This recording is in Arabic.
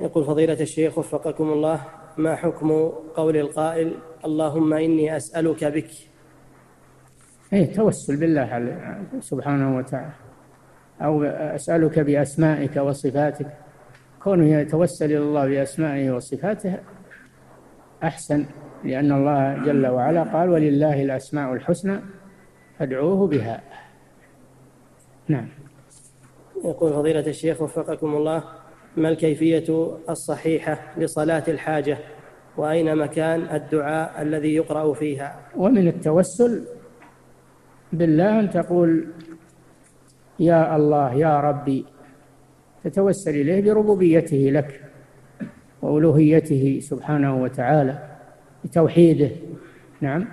يقول فضيلة الشيخ وفقكم الله ما حكم قول القائل اللهم إني أسألك بك إيه توسل بالله سبحانه وتعالى. أو أسألك بأسمائك وصفاتك. كونه يتوسل إلى الله بأسمائه وصفاته أحسن لأن الله جل وعلا قال ولله الأسماء الحسنى فادعوه بها نعم. يقول فضيلة الشيخ وفقكم الله ما الكيفية الصحيحة لصلاة الحاجة؟ وأين مكان الدعاء الذي يقرأ فيها؟ ومن التوسل بالله أن تقول يا الله يا ربي تتوسل إليه بربوبيته لك وألوهيته سبحانه وتعالى بتوحيده. نعم.